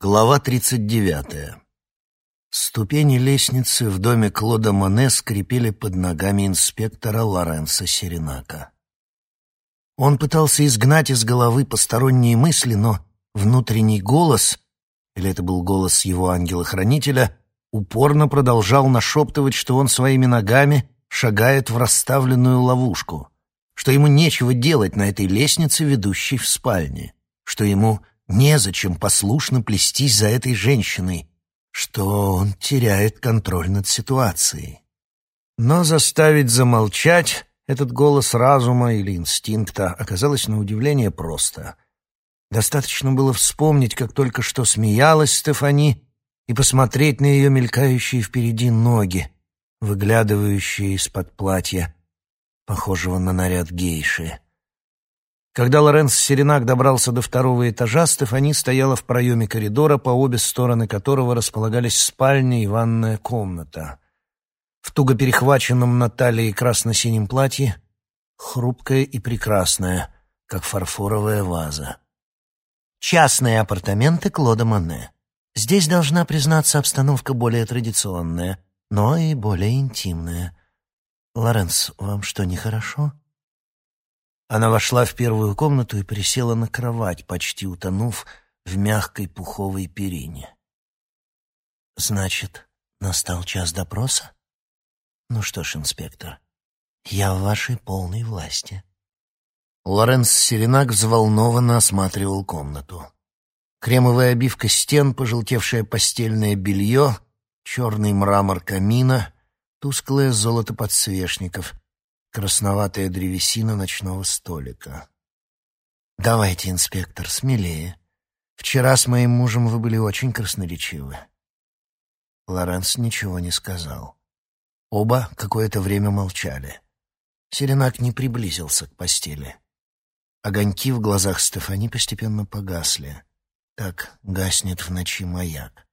Глава 39. Ступени лестницы в доме Клода Моне скрипели под ногами инспектора Лоренса Серенака. Он пытался изгнать из головы посторонние мысли, но внутренний голос, или это был голос его ангела-хранителя, упорно продолжал нашептывать, что он своими ногами шагает в расставленную ловушку, что ему нечего делать на этой лестнице, ведущей в спальне, что ему Незачем послушно плестись за этой женщиной, что он теряет контроль над ситуацией. Но заставить замолчать этот голос разума или инстинкта оказалось на удивление просто. Достаточно было вспомнить, как только что смеялась Стефани, и посмотреть на ее мелькающие впереди ноги, выглядывающие из-под платья, похожего на наряд гейши. Когда Лоренс Серенак добрался до второго этажа, Стефани стояла в проеме коридора, по обе стороны которого располагались спальня и ванная комната. В туго перехваченном на талии красно-синем платье, хрупкая и прекрасная, как фарфоровая ваза. Частные апартаменты Клода Моне. Здесь должна признаться обстановка более традиционная, но и более интимная. Лоренс, вам что, нехорошо? Она вошла в первую комнату и присела на кровать, почти утонув в мягкой пуховой перине. «Значит, настал час допроса? Ну что ж, инспектор, я в вашей полной власти». Лоренс Серенак взволнованно осматривал комнату. Кремовая обивка стен, пожелтевшее постельное белье, черный мрамор камина, тусклое золото подсвечников — красноватая древесина ночного столика. «Давайте, инспектор, смелее. Вчера с моим мужем вы были очень красноречивы». Лоренс ничего не сказал. Оба какое-то время молчали. Серенак не приблизился к постели. Огоньки в глазах Стефани постепенно погасли. Так гаснет в ночи маяк.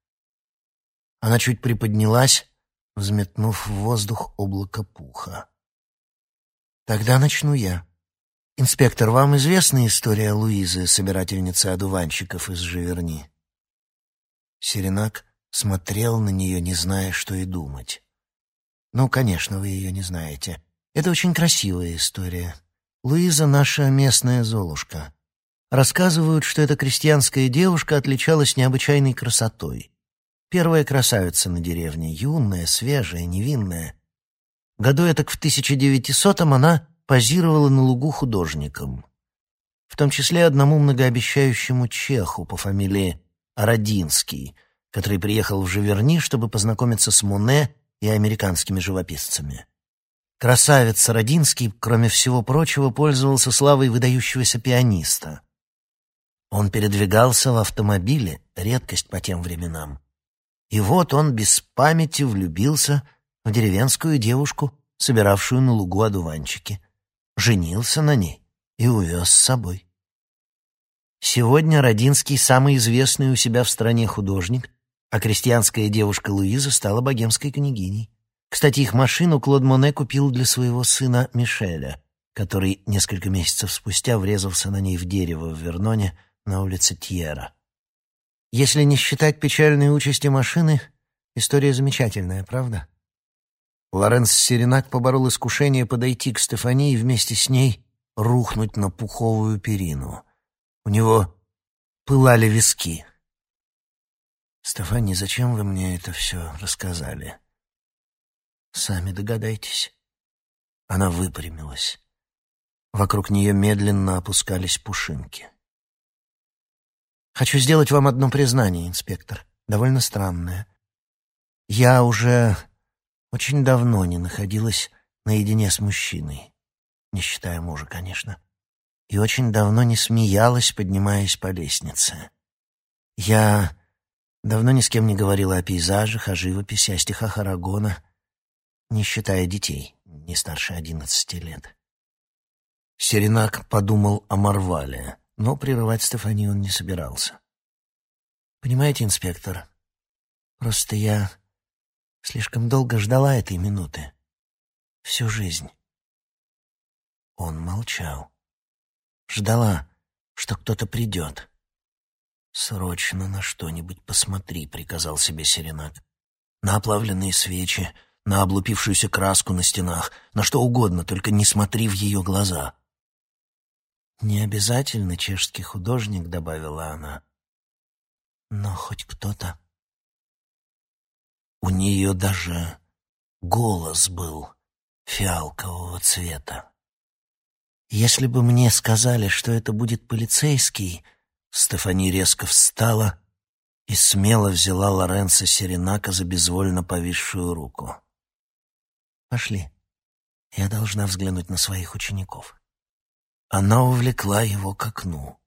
Она чуть приподнялась, взметнув в воздух облако пуха. Тогда начну я. Инспектор, вам известна история Луизы, собирательницы одуванчиков из Живерни? Серенак смотрел на нее, не зная, что и думать. Ну, конечно, вы ее не знаете. Это очень красивая история. Луиза — наша местная Золушка. Рассказывают, что эта крестьянская девушка отличалась необычайной красотой. Первая красавица на деревне, юная, свежая, невинная — Году этак в 1900-м она позировала на лугу художникам, в том числе одному многообещающему чеху по фамилии Родинский, который приехал в Живерни, чтобы познакомиться с Моне и американскими живописцами. Красавец Родинский, кроме всего прочего, пользовался славой выдающегося пианиста. Он передвигался в автомобиле, редкость по тем временам. И вот он без памяти влюбился в деревенскую девушку, собиравшую на лугу одуванчики. Женился на ней и увез с собой. Сегодня Родинский самый известный у себя в стране художник, а крестьянская девушка Луиза стала богемской княгиней. Кстати, их машину Клод Моне купил для своего сына Мишеля, который несколько месяцев спустя врезался на ней в дерево в Верноне на улице Тьера. Если не считать печальной участи машины, история замечательная, правда? Лоренс Серенак поборол искушение подойти к Стефании и вместе с ней рухнуть на пуховую перину. У него пылали виски. «Стефани, зачем вы мне это все рассказали?» «Сами догадайтесь». Она выпрямилась. Вокруг нее медленно опускались пушинки. «Хочу сделать вам одно признание, инспектор, довольно странное. Я уже очень давно не находилась наедине с мужчиной, не считая мужа, конечно, и очень давно не смеялась, поднимаясь по лестнице. Я давно ни с кем не говорила о пейзажах, о живописи, о стихах Арагона, не считая детей, не старше одиннадцати лет. Серенак подумал о Марвале, но прерывать Стефанию он не собирался. «Понимаете, инспектор, просто я Слишком долго ждала этой минуты. Всю жизнь. Он молчал. Ждала, что кто-то придет. «Срочно на что-нибудь посмотри», — приказал себе Серенак. «На оплавленные свечи, на облупившуюся краску на стенах, на что угодно, только не смотри в ее глаза». «Не обязательно чешский художник», — добавила она. «Но хоть кто-то...» У нее даже голос был фиалкового цвета. Если бы мне сказали, что это будет полицейский, Стефани резко встала и смело взяла Лоренцо Серенака за безвольно повисшую руку. «Пошли. Я должна взглянуть на своих учеников». Она увлекла его к окну.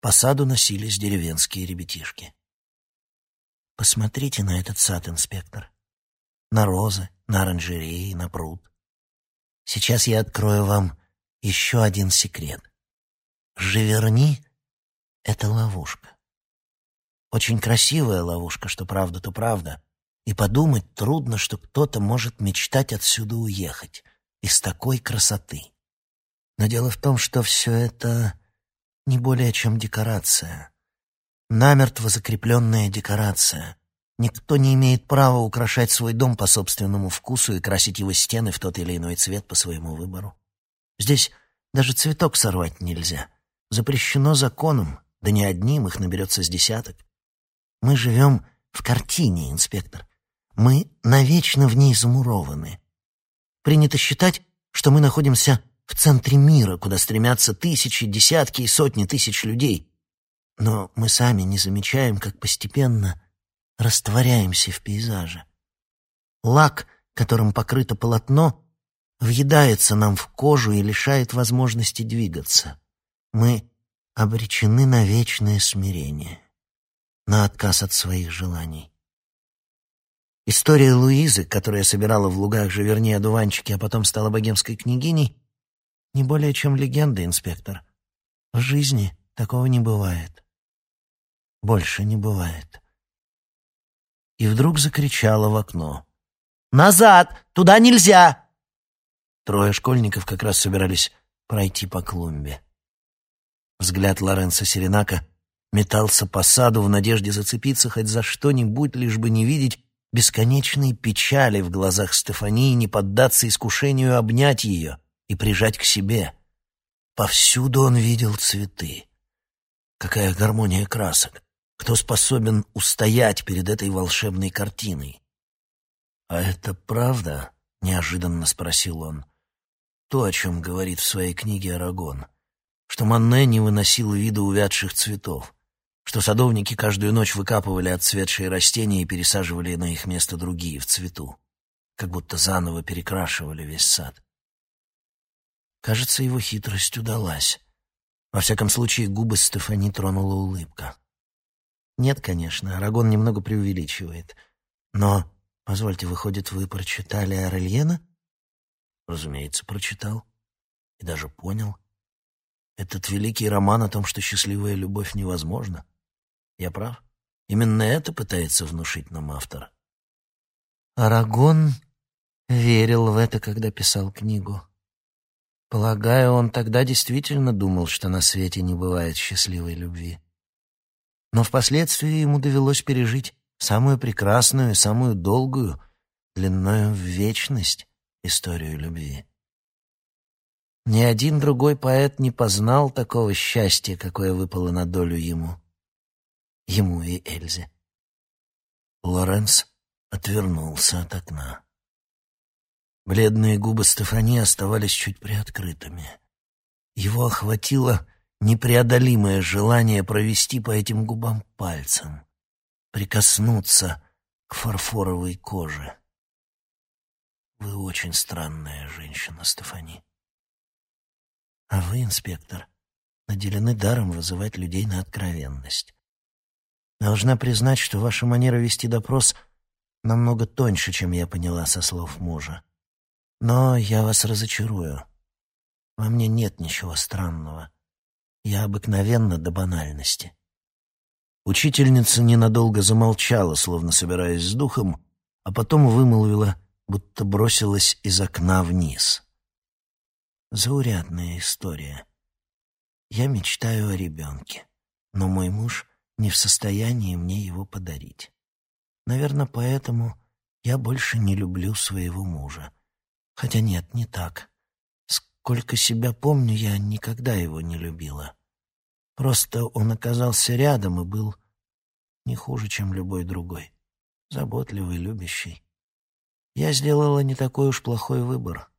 По саду носились деревенские ребятишки. «Посмотрите на этот сад, инспектор. На розы, на оранжереи, на пруд. Сейчас я открою вам еще один секрет. Живерни — это ловушка. Очень красивая ловушка, что правда, то правда. И подумать трудно, что кто-то может мечтать отсюда уехать. Из такой красоты. Но дело в том, что все это не более чем декорация. Намертво закрепленная декорация. Никто не имеет права украшать свой дом по собственному вкусу и красить его стены в тот или иной цвет по своему выбору. Здесь даже цветок сорвать нельзя. Запрещено законом, да не одним, их наберется с десяток. Мы живем в картине, инспектор. Мы навечно в ней замурованы. Принято считать, что мы находимся в центре мира, куда стремятся тысячи, десятки и сотни тысяч людей. Но мы сами не замечаем, как постепенно растворяемся в пейзаже. Лак, которым покрыто полотно, въедается нам в кожу и лишает возможности двигаться. Мы обречены на вечное смирение, на отказ от своих желаний. История Луизы, которая собирала в лугах живерни одуванчики, а потом стала богемской княгиней, не более чем легенда, инспектор. В жизни такого не бывает. Больше не бывает. И вдруг закричала в окно. «Назад! Туда нельзя!» Трое школьников как раз собирались пройти по клумбе. Взгляд Лоренцо Серенака метался по саду в надежде зацепиться хоть за что-нибудь, лишь бы не видеть бесконечной печали в глазах Стефании, не поддаться искушению обнять ее и прижать к себе. Повсюду он видел цветы. Какая гармония красок! Кто способен устоять перед этой волшебной картиной? «А это правда?» — неожиданно спросил он то, о чем говорит в своей книге Арагон, что Манне не выносил вида увядших цветов, что садовники каждую ночь выкапывали отцветшие растения и пересаживали на их место другие в цвету, как будто заново перекрашивали весь сад. Кажется, его хитрость удалась. Во всяком случае, губы Стефани тронула улыбка. Нет, конечно, Арагон немного преувеличивает. Но, позвольте, выходит, вы прочитали Орельена? Разумеется, прочитал. И даже понял. Этот великий роман о том, что счастливая любовь невозможна. Я прав? Именно это пытается внушить нам автор. Арагон верил в это, когда писал книгу. Полагаю, он тогда действительно думал, что на свете не бывает счастливой любви. Но впоследствии ему довелось пережить самую прекрасную и самую долгую, длинную в вечность, историю любви. Ни один другой поэт не познал такого счастья, какое выпало на долю ему. Ему и Эльзе. Лоренс отвернулся от окна. Бледные губы Стефани оставались чуть приоткрытыми. Его охватило непреодолимое желание провести по этим губам пальцем, прикоснуться к фарфоровой коже. Вы очень странная женщина, Стефани. А вы, инспектор, наделены даром вызывать людей на откровенность. Должна признать, что ваша манера вести допрос намного тоньше, чем я поняла со слов мужа. Но я вас разочарую. Во мне нет ничего странного. Я обыкновенно до банальности. Учительница ненадолго замолчала, словно собираясь с духом, а потом вымолвила — будто бросилась из окна вниз. Заурядная история. Я мечтаю о ребенке, но мой муж не в состоянии мне его подарить. Наверное, поэтому я больше не люблю своего мужа. Хотя нет, не так. Сколько себя помню, я никогда его не любила. Просто он оказался рядом и был не хуже, чем любой другой. Заботливый, любящий. Я сделала не такой уж плохой выбор.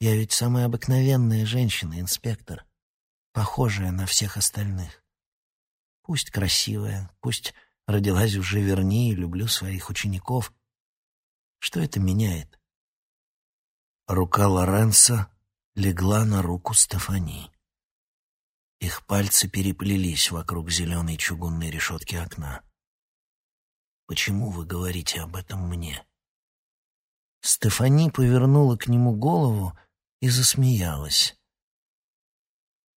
Я ведь самая обыкновенная женщина, инспектор, похожая на всех остальных. Пусть красивая, пусть родилась в Живерни и люблю своих учеников. Что это меняет? Рука Лоренса легла на руку Стефани. Их пальцы переплелись вокруг зеленой чугунной решетки окна. «Почему вы говорите об этом мне?» Стефани повернула к нему голову и засмеялась.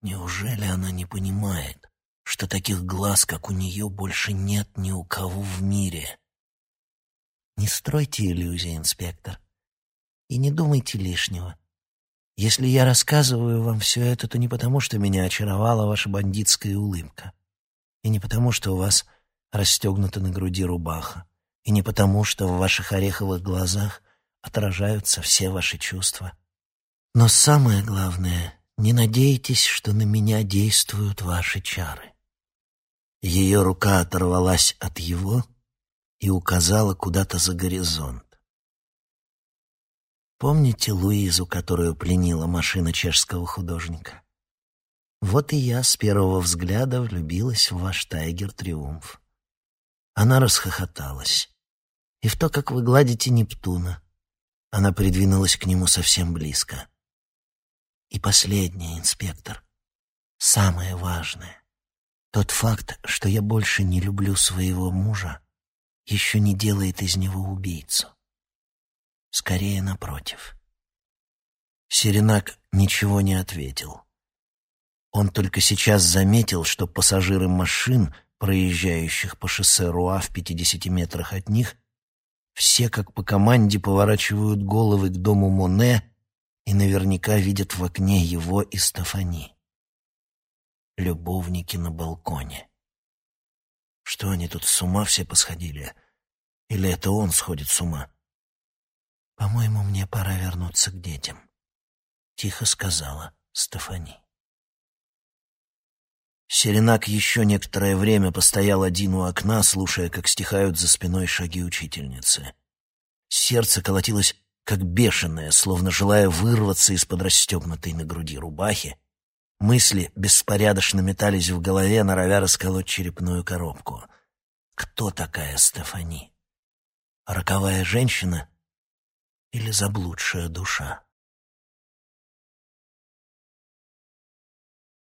Неужели она не понимает, что таких глаз, как у нее, больше нет ни у кого в мире? Не стройте иллюзий, инспектор, и не думайте лишнего. Если я рассказываю вам все это, то не потому, что меня очаровала ваша бандитская улыбка, и не потому, что у вас расстегнута на груди рубаха, и не потому, что в ваших ореховых глазах отражаются все ваши чувства. Но самое главное, не надейтесь, что на меня действуют ваши чары. Ее рука оторвалась от его и указала куда-то за горизонт. Помните Луизу, которую пленила машина чешского художника? Вот и я с первого взгляда влюбилась в ваш Тайгер-триумф. Она расхохоталась. И в то, как вы гладите Нептуна. Она придвинулась к нему совсем близко. И последнее, инспектор, самое важное. Тот факт, что я больше не люблю своего мужа, еще не делает из него убийцу. Скорее, напротив. Серенак ничего не ответил. Он только сейчас заметил, что пассажиры машин, проезжающих по шоссе Руа в 50 метрах от них, все как по команде поворачивают головы к дому Моне и наверняка видят в окне его и Стефани. Любовники на балконе. Что они тут с ума все посходили? Или это он сходит с ума? «По-моему, мне пора вернуться к детям», — тихо сказала Стефани. Серенак еще некоторое время постоял один у окна, слушая, как стихают за спиной шаги учительницы. Сердце колотилось как бешеное, словно желая вырваться из-под расстегнутой на груди рубахи. Мысли беспорядочно метались в голове, норовя расколоть черепную коробку. Кто такая Стефани? Роковая женщина или заблудшая душа?